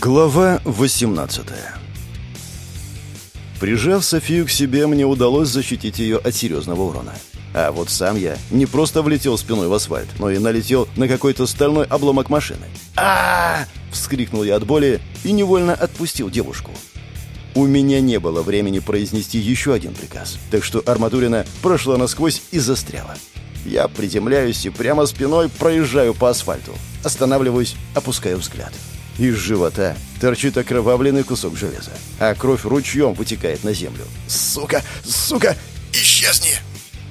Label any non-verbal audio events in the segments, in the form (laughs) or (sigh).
Глава 18 Прижав Софию к себе, мне удалось защитить ее от серьезного урона. А вот сам я не просто влетел спиной в асфальт, но и налетел на какой-то стальной обломок машины. а, вскрикнул я от боли и невольно отпустил девушку. У меня не было времени произнести еще один приказ, так что арматурина прошла насквозь и застряла. Я приземляюсь и прямо спиной проезжаю по асфальту. Останавливаюсь, опускаю взгляд. Из живота торчит окровавленный кусок железа, а кровь ручьем вытекает на землю. «Сука! Сука! Исчезни!»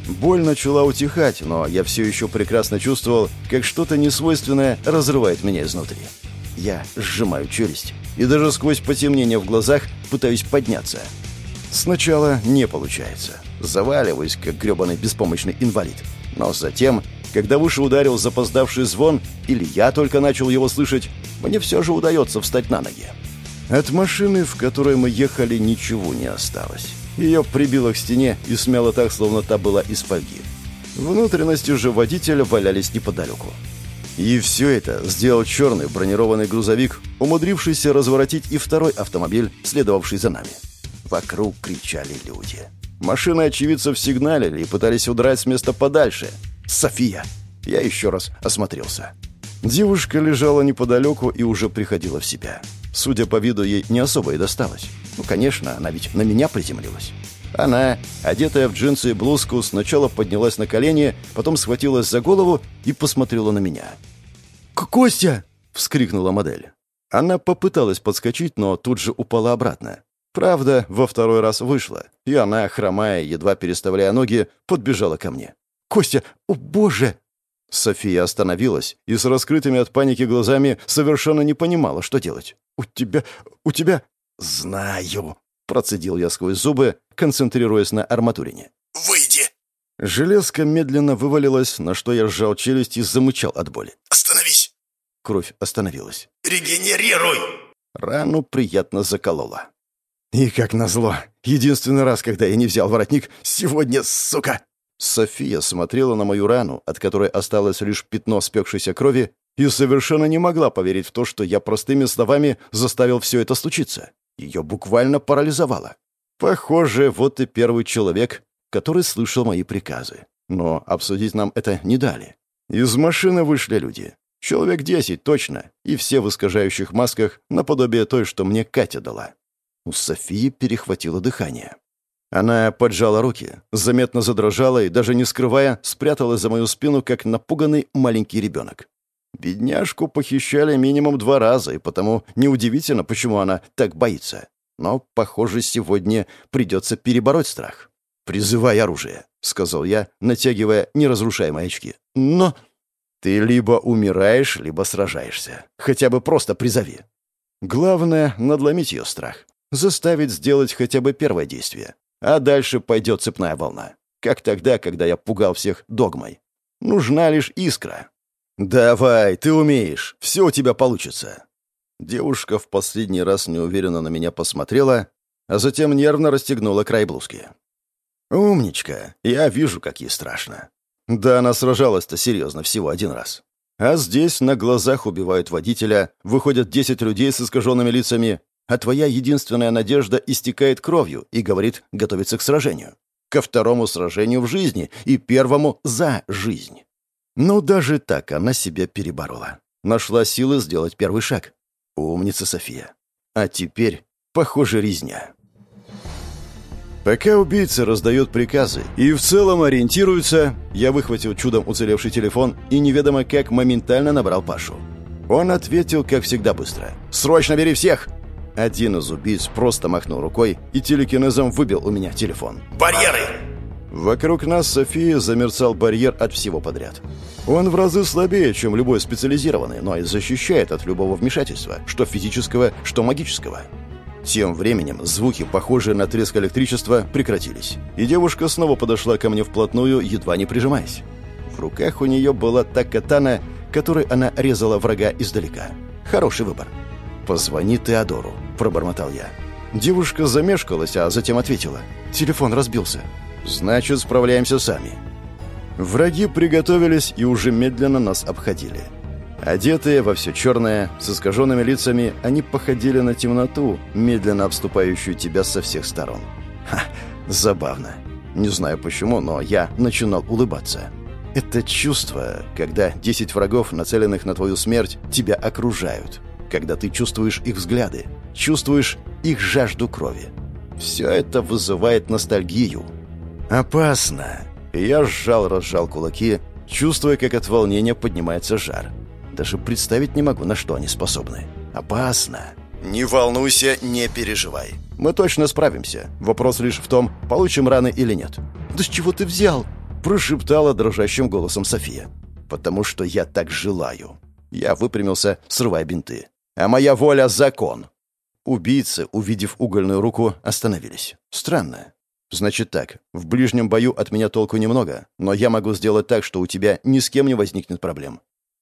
Боль начала утихать, но я все еще прекрасно чувствовал, как что-то несвойственное разрывает меня изнутри. Я сжимаю челюсть и даже сквозь потемнение в глазах пытаюсь подняться. Сначала не получается. Заваливаюсь, как гребаный беспомощный инвалид. Но затем, когда в уши ударил запоздавший звон, или я только начал его слышать, мне все же удается встать на ноги. От машины, в которой мы ехали, ничего не осталось. Ее прибило к стене и смяло так, словно та была из фольги. Внутренности же водителя валялись неподалеку. И все это сделал черный бронированный грузовик, умудрившийся разворотить и второй автомобиль, следовавший за нами. Вокруг кричали люди. Машины очевидцев сигналили и пытались удрать с места подальше. «София!» Я еще раз осмотрелся. Девушка лежала неподалеку и уже приходила в себя. Судя по виду, ей не особо и досталось. Ну, конечно, она ведь на меня приземлилась. Она, одетая в джинсы и блузку, сначала поднялась на колени, потом схватилась за голову и посмотрела на меня. «Костя!» — вскрикнула модель. Она попыталась подскочить, но тут же упала обратно. Правда, во второй раз вышла, и она, хромая, едва переставляя ноги, подбежала ко мне. «Костя! О, боже!» София остановилась и с раскрытыми от паники глазами совершенно не понимала, что делать. «У тебя... у тебя...» «Знаю!» — процедил я сквозь зубы, концентрируясь на арматурине. «Выйди!» Железка медленно вывалилась, на что я сжал челюсть и замычал от боли. «Остановись!» Кровь остановилась. «Регенерируй!» Рану приятно заколола. И как назло, единственный раз, когда я не взял воротник, сегодня, сука!» София смотрела на мою рану, от которой осталось лишь пятно спекшейся крови, и совершенно не могла поверить в то, что я простыми словами заставил все это случиться. Ее буквально парализовало. Похоже, вот и первый человек, который слышал мои приказы. Но обсудить нам это не дали. Из машины вышли люди. Человек десять точно, и все в искажающих масках, наподобие той, что мне Катя дала. У Софии перехватило дыхание. Она поджала руки, заметно задрожала и, даже не скрывая, спряталась за мою спину, как напуганный маленький ребенок. Бедняжку похищали минимум два раза, и потому неудивительно, почему она так боится. Но, похоже, сегодня придется перебороть страх. «Призывай оружие», — сказал я, натягивая неразрушаемые очки. «Но...» «Ты либо умираешь, либо сражаешься. Хотя бы просто призови. Главное — надломить ее страх. Заставить сделать хотя бы первое действие. А дальше пойдет цепная волна. Как тогда, когда я пугал всех догмой. Нужна лишь искра. «Давай, ты умеешь. Все у тебя получится». Девушка в последний раз неуверенно на меня посмотрела, а затем нервно расстегнула край блузки. «Умничка. Я вижу, как ей страшно». Да, она сражалась-то серьезно всего один раз. А здесь на глазах убивают водителя, выходят десять людей с искаженными лицами, а твоя единственная надежда истекает кровью и говорит готовиться к сражению. Ко второму сражению в жизни и первому за жизнь. Но даже так она себя переборола. Нашла силы сделать первый шаг. Умница София. А теперь, похоже, резня. Пока убийца раздает приказы и в целом ориентируется, я выхватил чудом уцелевший телефон и неведомо как моментально набрал Пашу. Он ответил, как всегда, быстро. «Срочно бери всех!» Один из убийц просто махнул рукой и телекинезом выбил у меня телефон. «Барьеры!» Вокруг нас Софии замерцал барьер от всего подряд. Он в разы слабее, чем любой специализированный, но и защищает от любого вмешательства, что физического, что магического. Тем временем звуки, похожие на треск электричества, прекратились, и девушка снова подошла ко мне вплотную, едва не прижимаясь. В руках у нее была та катана, которой она резала врага издалека. Хороший выбор. «Позвони Теодору», — пробормотал я. Девушка замешкалась, а затем ответила. «Телефон разбился». «Значит, справляемся сами». Враги приготовились и уже медленно нас обходили. Одетые во все черное, с искаженными лицами, они походили на темноту, медленно обступающую тебя со всех сторон. Ха, забавно. Не знаю почему, но я начинал улыбаться. Это чувство, когда 10 врагов, нацеленных на твою смерть, тебя окружают. Когда ты чувствуешь их взгляды, чувствуешь их жажду крови. Все это вызывает ностальгию. Опасно. Я сжал-разжал кулаки, чувствуя, как от волнения поднимается жар. Даже представить не могу, на что они способны. Опасно. Не волнуйся, не переживай. Мы точно справимся. Вопрос лишь в том, получим раны или нет. «Да с чего ты взял?» Прошептала дрожащим голосом София. «Потому что я так желаю». Я выпрямился, срывая бинты. «А моя воля — закон!» Убийцы, увидев угольную руку, остановились. Странно. Значит так, в ближнем бою от меня толку немного, но я могу сделать так, что у тебя ни с кем не возникнет проблем.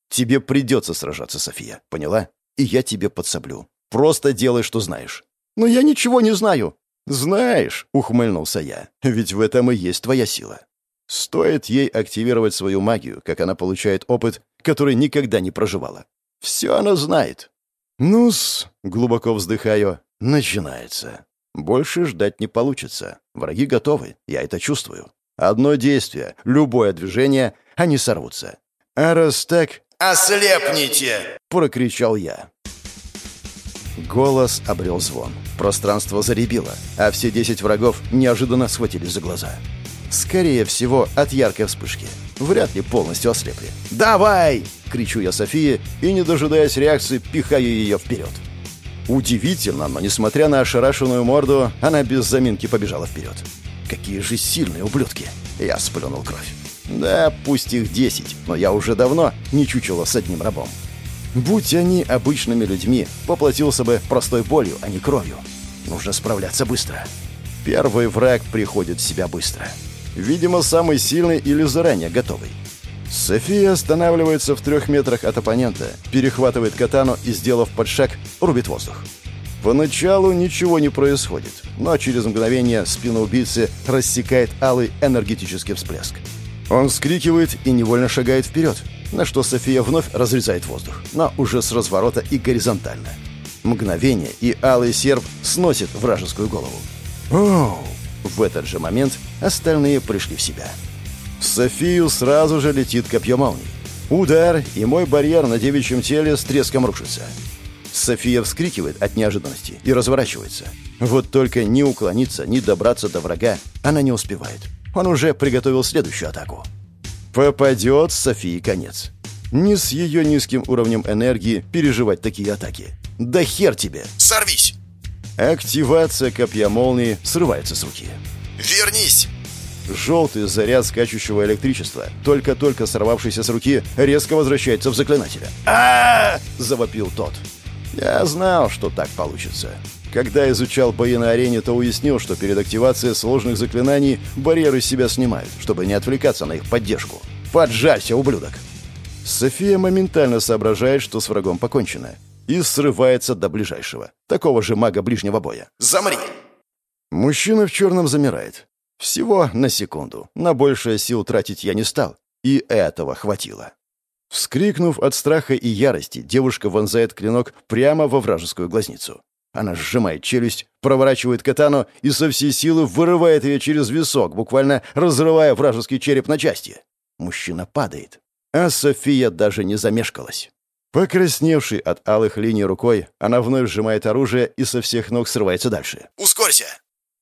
Тебе придется сражаться, София, поняла? И я тебе подсоблю. Просто делай, что знаешь. Но я ничего не знаю. Знаешь, ухмыльнулся я, ведь в этом и есть твоя сила. Стоит ей активировать свою магию, как она получает опыт, который никогда не проживала. Все она знает. Ну-с, глубоко вздыхаю, начинается. Больше ждать не получится. Враги готовы, я это чувствую. Одно действие, любое движение, они сорвутся. А раз так... «Ослепните!» — прокричал я. Голос обрел звон. Пространство заребило, а все десять врагов неожиданно схватились за глаза. Скорее всего, от яркой вспышки. Вряд ли полностью ослепли. «Давай!» — кричу я Софии и, не дожидаясь реакции, пихаю ее вперед. Удивительно, но, несмотря на ошарашенную морду, она без заминки побежала вперед. «Какие же сильные ублюдки!» Я сплюнул кровь. Да, пусть их десять, но я уже давно не чучело с одним рабом. Будь они обычными людьми, поплатился бы простой болью, а не кровью. Нужно справляться быстро. Первый враг приходит в себя быстро. Видимо, самый сильный или заранее готовый. София останавливается в трех метрах от оппонента, перехватывает катану и, сделав подшаг, рубит воздух. Поначалу ничего не происходит, но через мгновение спину убийцы рассекает алый энергетический всплеск. Он вскрикивает и невольно шагает вперед, на что София вновь разрезает воздух, но уже с разворота и горизонтально. Мгновение, и алый серп сносит вражескую голову. Оу! В этот же момент остальные пришли в себя. В Софию сразу же летит копье молнии. Удар, и мой барьер на девичьем теле с треском рушится. София вскрикивает от неожиданности и разворачивается. Вот только ни уклониться, ни добраться до врага она не успевает. Он уже приготовил следующую атаку. Попадет Софии конец. Не с ее низким уровнем энергии переживать такие атаки. Да хер тебе! Сорвись! Активация копья молнии срывается с руки. Вернись! Желтый заряд скачущего электричества, только-только сорвавшийся с руки, резко возвращается в заклинателя. а завопил тот. Я знал, что так получится. Когда изучал бои на арене, то уяснил, что перед активацией сложных заклинаний барьеры себя снимают, чтобы не отвлекаться на их поддержку. Поджарься, ублюдок! София моментально соображает, что с врагом покончено, и срывается до ближайшего, такого же мага ближнего боя. «Замри!» Мужчина в черном замирает. Всего на секунду. На большее сил тратить я не стал. И этого хватило. Вскрикнув от страха и ярости, девушка вонзает клинок прямо во вражескую глазницу. Она сжимает челюсть, проворачивает катану и со всей силы вырывает ее через висок, буквально разрывая вражеский череп на части. Мужчина падает. А София даже не замешкалась. Покрасневший от алых линий рукой, она вновь сжимает оружие и со всех ног срывается дальше. «Ускорься!»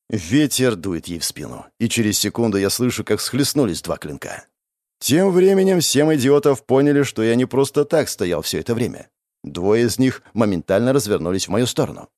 Ветер дует ей в спину, и через секунду я слышу, как схлестнулись два клинка. Тем временем семь идиотов поняли, что я не просто так стоял все это время. Двое из них моментально развернулись в мою сторону.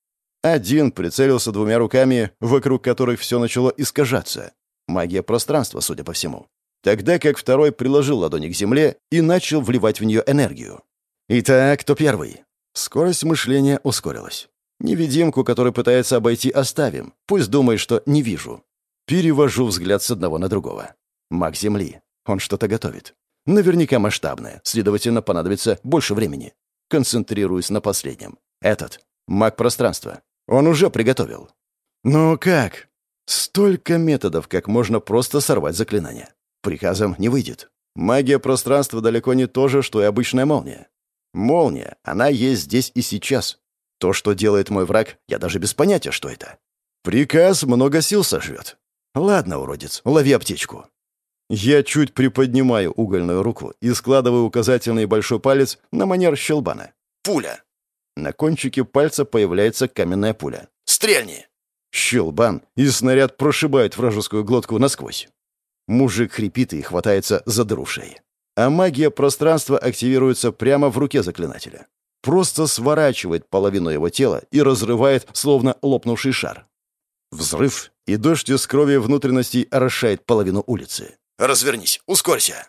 Один прицелился двумя руками, вокруг которых все начало искажаться. Магия пространства, судя по всему. Тогда как второй приложил ладони к земле и начал вливать в нее энергию. Итак, кто первый? Скорость мышления ускорилась. Невидимку, который пытается обойти, оставим. Пусть думает, что не вижу. Перевожу взгляд с одного на другого. Маг Земли. Он что-то готовит. Наверняка масштабное, следовательно, понадобится больше времени. Концентрируюсь на последнем. Этот. Маг пространства. Он уже приготовил. Ну как? Столько методов, как можно просто сорвать заклинание. Приказом не выйдет. Магия пространства далеко не то же, что и обычная молния. Молния, она есть здесь и сейчас. То, что делает мой враг, я даже без понятия, что это. Приказ много сил сожрет. Ладно, уродец, лови аптечку. Я чуть приподнимаю угольную руку и складываю указательный и большой палец на манер щелбана. Пуля. На кончике пальца появляется каменная пуля. «Стрельни!» Щелбан, и снаряд прошибает вражескую глотку насквозь. Мужик хрипит и хватается за дыру в шее. А магия пространства активируется прямо в руке заклинателя. Просто сворачивает половину его тела и разрывает, словно лопнувший шар. Взрыв, и дождь из крови внутренностей орошает половину улицы. «Развернись, ускорься!»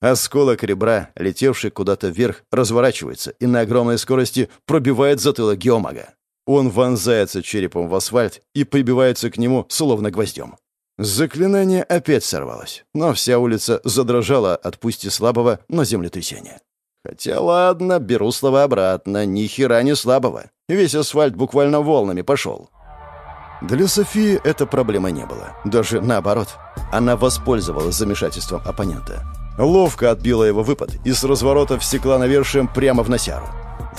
Осколок ребра, летевший куда-то вверх, разворачивается и на огромной скорости пробивает затылок геомага. Он вонзается черепом в асфальт и прибивается к нему словно гвоздем. Заклинание опять сорвалось, но вся улица задрожала от пусть и слабого, но землетрясения. Хотя ладно, беру слова обратно, ни хера не слабого. Весь асфальт буквально волнами пошел. Для Софии эта проблема не было. Даже наоборот. Она воспользовалась замешательством оппонента. Ловко отбила его выпад и с разворота всекла навершием прямо в носяру.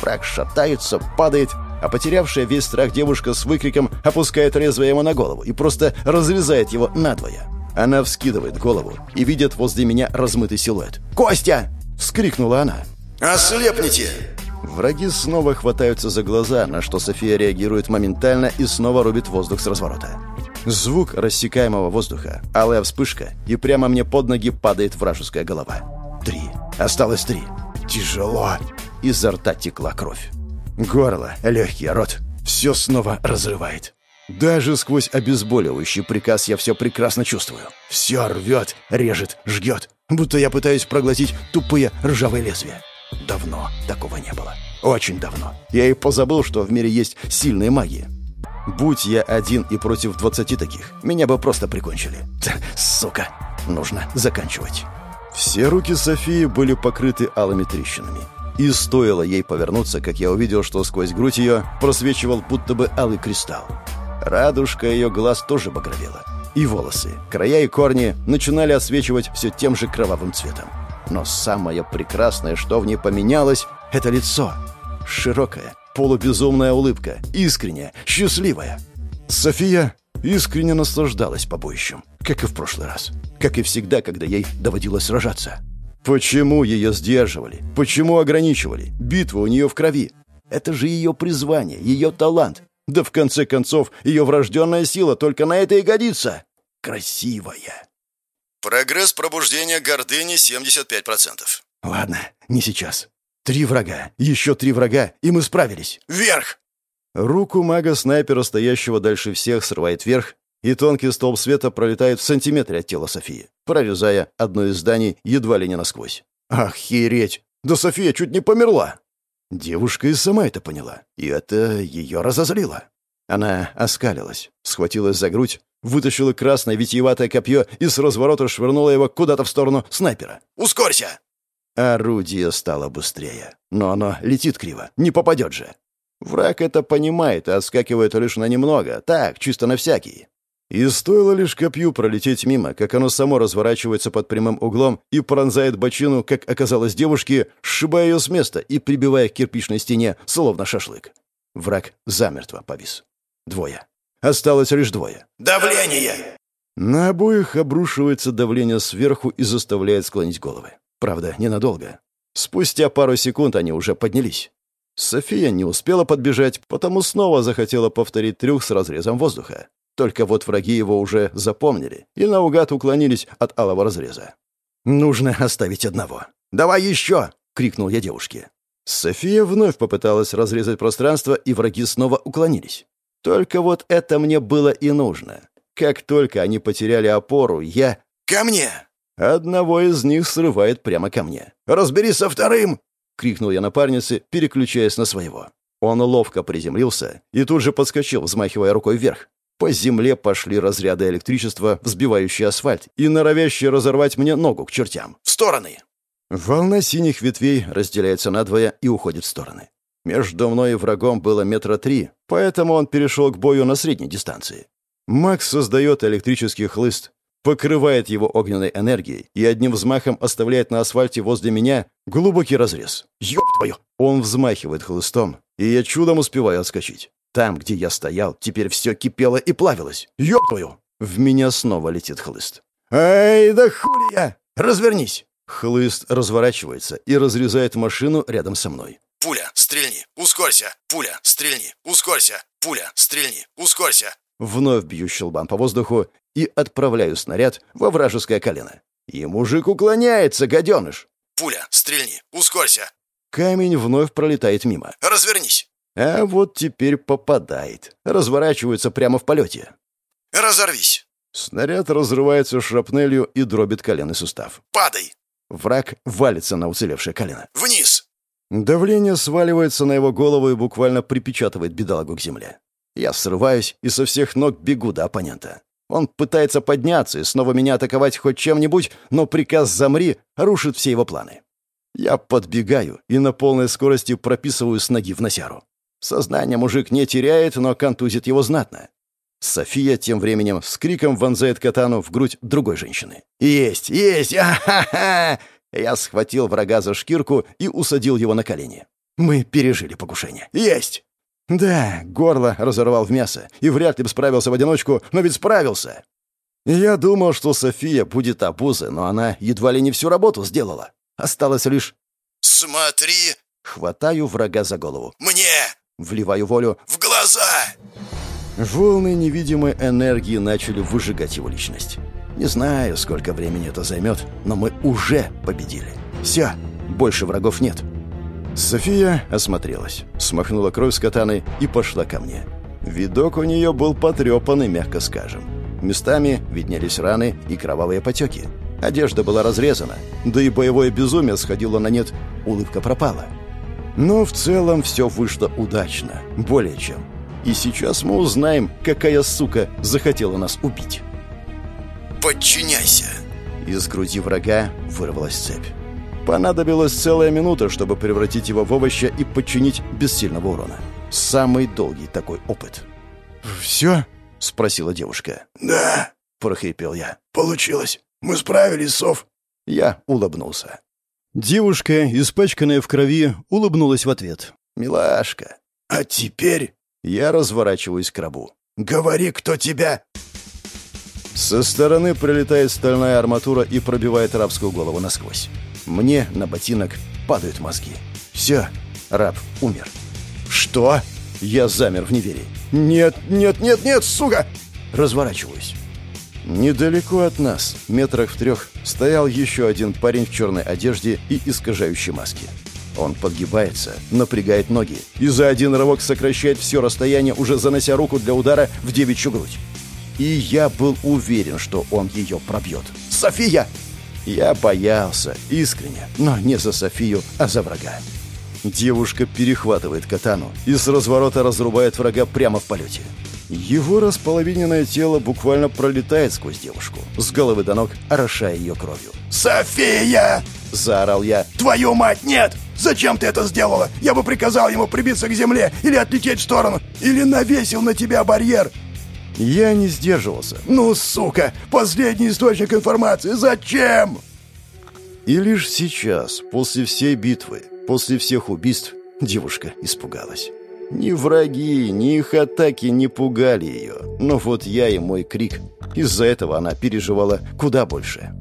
Враг шатается, падает, а потерявшая весь страх девушка с выкриком опускает лезвие ему на голову и просто разрезает его надвое. Она вскидывает голову и видит возле меня размытый силуэт. «Костя!» — вскрикнула она. «Ослепните!» Враги снова хватаются за глаза, на что София реагирует моментально и снова рубит воздух с разворота. Звук рассекаемого воздуха, алая вспышка, и прямо мне под ноги падает вражеская голова. Три. Осталось три. Тяжело. Изо рта текла кровь. Горло, легкий рот. Все снова разрывает. Даже сквозь обезболивающий приказ я все прекрасно чувствую. Все рвет, режет, жгет. Будто я пытаюсь проглотить тупые ржавые лезвия. Давно такого не было. Очень давно. Я и позабыл, что в мире есть сильные маги. Будь я один и против двадцати таких, меня бы просто прикончили. Сука, нужно заканчивать. Все руки Софии были покрыты алыми трещинами. И стоило ей повернуться, как я увидел, что сквозь грудь ее просвечивал будто бы алый кристалл. Радужка ее глаз тоже багровела. И волосы, края и корни начинали освечивать все тем же кровавым цветом. Но самое прекрасное, что в ней поменялось, — это лицо. Широкая, полубезумная улыбка, искренняя, счастливая. София искренне наслаждалась побоищем, как и в прошлый раз, как и всегда, когда ей доводилось сражаться. Почему ее сдерживали? Почему ограничивали? Битва у нее в крови. Это же ее призвание, ее талант. Да в конце концов, ее врожденная сила только на это и годится. Красивая. Прогресс пробуждения гордыни 75%. Ладно, не сейчас. Три врага, еще три врага, и мы справились. Вверх! Руку мага-снайпера, стоящего дальше всех, срывает вверх, и тонкий столб света пролетает в сантиметре от тела Софии, прорезая одно из зданий едва ли не насквозь. Охереть! Да София чуть не померла! Девушка и сама это поняла, и это ее разозлило. Она оскалилась, схватилась за грудь, вытащила красное витиеватое копье и с разворота швырнула его куда-то в сторону снайпера. «Ускорься!» Орудие стало быстрее, но оно летит криво, не попадет же. Враг это понимает и отскакивает лишь на немного, так, чисто на всякий. И стоило лишь копью пролететь мимо, как оно само разворачивается под прямым углом и пронзает бочину, как оказалось девушке, сшибая ее с места и прибивая к кирпичной стене, словно шашлык. Враг замертво повис. Двое. Осталось лишь двое. «Давление!» На обоих обрушивается давление сверху и заставляет склонить головы. Правда, ненадолго. Спустя пару секунд они уже поднялись. София не успела подбежать, потому снова захотела повторить трюк с разрезом воздуха. Только вот враги его уже запомнили и наугад уклонились от алого разреза. «Нужно оставить одного». «Давай еще!» — крикнул я девушке. София вновь попыталась разрезать пространство, и враги снова уклонились. Только вот это мне было и нужно. Как только они потеряли опору, я... «Ко мне!» Одного из них срывает прямо ко мне. «Разберись со вторым!» — крикнул я напарнице, переключаясь на своего. Он ловко приземлился и тут же подскочил, взмахивая рукой вверх. По земле пошли разряды электричества, взбивающие асфальт и норовящие разорвать мне ногу к чертям. «В стороны!» Волна синих ветвей разделяется надвое и уходит в стороны. Между мной и врагом было метра три, поэтому он перешел к бою на средней дистанции. Макс создает электрический хлыст, покрывает его огненной энергией и одним взмахом оставляет на асфальте возле меня глубокий разрез. Ёб твою! Он взмахивает хлыстом, и я чудом успеваю отскочить. Там, где я стоял, теперь все кипело и плавилось. Ёб твою! В меня снова летит хлыст. «Эй, да хули я! Развернись!» Хлыст разворачивается и разрезает машину рядом со мной. Пуля, стрельни, ускорься. Пуля, стрельни, ускорься. Пуля, стрельни, ускорься. Вновь бью щелбан по воздуху и отправляю снаряд во вражеское колено. И мужик уклоняется, гаденыш. Пуля, стрельни, ускорься. Камень вновь пролетает мимо. Развернись. А вот теперь попадает. Разворачивается прямо в полете. Разорвись. Снаряд разрывается шрапнелью и дробит коленный сустав. Падай. Враг валится на уцелевшее колено. Вниз. Давление сваливается на его голову и буквально припечатывает бедолагу к земле. Я срываюсь и со всех ног бегу до оппонента. Он пытается подняться и снова меня атаковать хоть чем-нибудь, но приказ «замри» рушит все его планы. Я подбегаю и на полной скорости прописываю с ноги в носяру. Сознание мужик не теряет, но контузит его знатно. София тем временем с криком вонзает катану в грудь другой женщины. «Есть! Есть! (laughs) А-ха-ха!» Я схватил врага за шкирку и усадил его на колени. Мы пережили покушение. «Есть!» Да, горло разорвал в мясо, и вряд ли бы справился в одиночку, но ведь справился. Я думал, что София будет обузой, но она едва ли не всю работу сделала. Осталось лишь... «Смотри!» Хватаю врага за голову. «Мне!» Вливаю волю. «В глаза!» Волны невидимой энергии начали выжигать его личность. Не знаю, сколько времени это займет, но мы уже победили. Все, больше врагов нет. София осмотрелась, смахнула кровь с катаны и пошла ко мне. Видок у нее был потрепанный, мягко скажем. Местами виднелись раны и кровавые потеки. Одежда была разрезана, да и боевое безумие сходило на нет, улыбка пропала. Но в целом все вышло удачно, более чем. И сейчас мы узнаем, какая сука захотела нас убить. «Подчиняйся!» Из груди врага вырвалась цепь. Понадобилась целая минута, чтобы превратить его в овоща и подчинить без сильного урона. Самый долгий такой опыт. «Все?» — спросила девушка. «Да», — прохрипел я. «Получилось. Мы справились, Сов». Я улыбнулся. Девушка, испачканная в крови, улыбнулась в ответ. «Милашка». «А теперь...» Я разворачиваюсь к рабу. «Говори, кто тебя...» Со стороны прилетает стальная арматура и пробивает рабскую голову насквозь. Мне на ботинок падают мозги. Все, раб умер. Что? Я замер в неверии. Нет, нет, нет, нет, сука! Разворачиваюсь. Недалеко от нас, метрах в трех, стоял еще один парень в черной одежде и искажающей маске. Он подгибается, напрягает ноги и за один рывок сокращает все расстояние, уже занося руку для удара в девичью грудь. И я был уверен, что он ее пробьет. «София!» Я боялся, искренне, но не за Софию, а за врага. Девушка перехватывает катану и с разворота разрубает врага прямо в полете. Его располовиненное тело буквально пролетает сквозь девушку, с головы до ног орошая ее кровью. «София!» — заорал я. «Твою мать, нет! Зачем ты это сделала? Я бы приказал ему прибиться к земле или отлететь в сторону, или навесил на тебя барьер!» Я не сдерживался. «Ну, сука! Последний источник информации! Зачем?» И лишь сейчас, после всей битвы, после всех убийств, девушка испугалась. Ни враги, ни их атаки не пугали ее. Но вот я и мой крик. Из-за этого она переживала куда больше.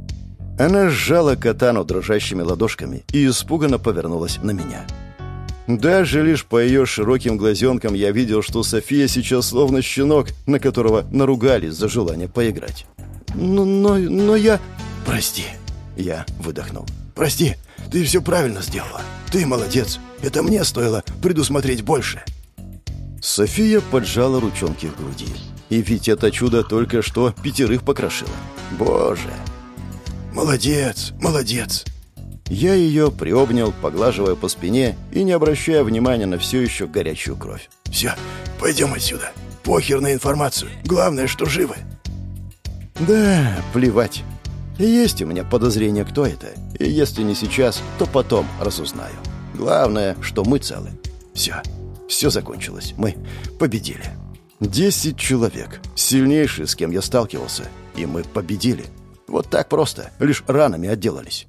Она сжала катану дрожащими ладошками и испуганно повернулась на меня. Даже лишь по ее широким глазенкам я видел, что София сейчас словно щенок, на которого наругались за желание поиграть. «Но, но, но я...» «Прости», — я выдохнул. «Прости, ты все правильно сделала. Ты молодец. Это мне стоило предусмотреть больше». София поджала ручонки к груди. И ведь это чудо только что пятерых покрошило. Боже! «Молодец, молодец!» Я ее приобнял, поглаживая по спине и не обращая внимания на все еще горячую кровь. «Все, пойдем отсюда. Похер на информацию. Главное, что живы». «Да, плевать. Есть у меня подозрение, кто это. И если не сейчас, то потом разузнаю. Главное, что мы целы. Все, все закончилось. Мы победили. Десять человек. Сильнейшие, с кем я сталкивался. И мы победили. Вот так просто, лишь ранами отделались.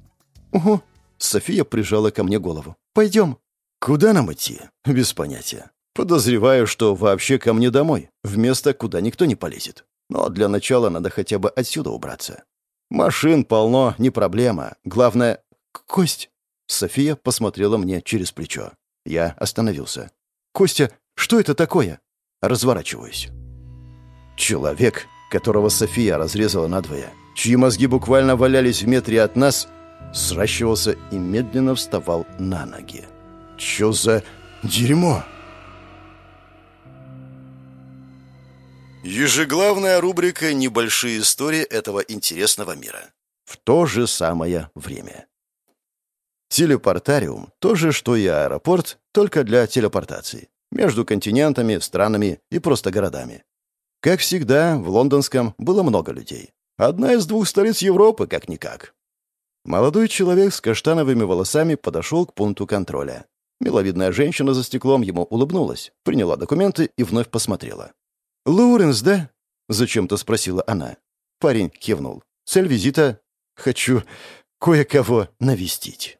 «Угу». София прижала ко мне голову. «Пойдем». «Куда нам идти?» «Без понятия. Подозреваю, что вообще ко мне домой, в место, куда никто не полезет. Но для начала надо хотя бы отсюда убраться. Машин полно, не проблема. Главное... Кость!» София посмотрела мне через плечо. Я остановился. «Костя, что это такое?» Разворачиваюсь. Человек, которого София разрезала надвое, чьи мозги буквально валялись в метре от нас, сращивался и медленно вставал на ноги. Чё за дерьмо? Ежеглавная рубрика «Небольшие истории этого интересного мира». В то же самое время. Телепортариум – то же, что и аэропорт, только для телепортации. Между континентами, странами и просто городами. Как всегда, в лондонском было много людей. Одна из двух столиц Европы, как-никак. Молодой человек с каштановыми волосами подошел к пункту контроля. Миловидная женщина за стеклом ему улыбнулась, приняла документы и вновь посмотрела. «Лоуренс, да?» — зачем-то спросила она. Парень кивнул. «Цель визита? Хочу кое-кого навестить».